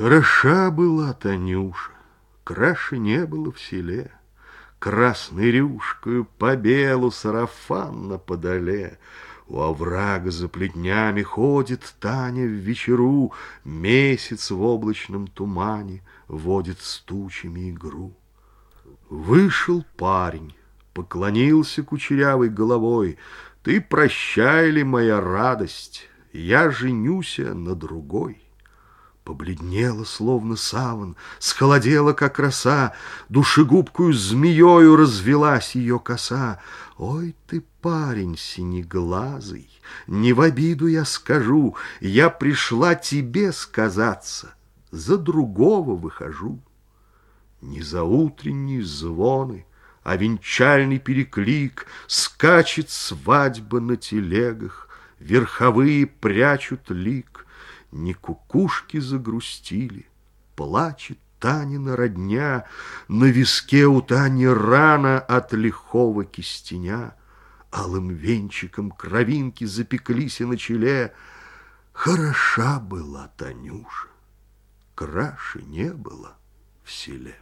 Хороша была Танюша, краше не было в селе. Красной рюшкою по белу сарафан на подоле. У оврага за плетнями ходит Таня в вечеру, Месяц в облачном тумане водит с тучами игру. Вышел парень, поклонился кучерявой головой. Ты прощай ли, моя радость, я женюся на другой. Побледнела, словно саван, схолодела, как роса, Душегубкую змеёю развелась ее коса. Ой ты, парень синеглазый, не в обиду я скажу, Я пришла тебе сказаться, за другого выхожу. Не за утренние звоны, а венчальный переклик, Скачет свадьба на телегах, верховые прячут лик, Не кукушки загрустили, плачет Танина родня, На виске у Тани рана от лихого кистеня, Алым венчиком кровинки запеклись и на челе. Хороша была Танюша, краше не было в селе.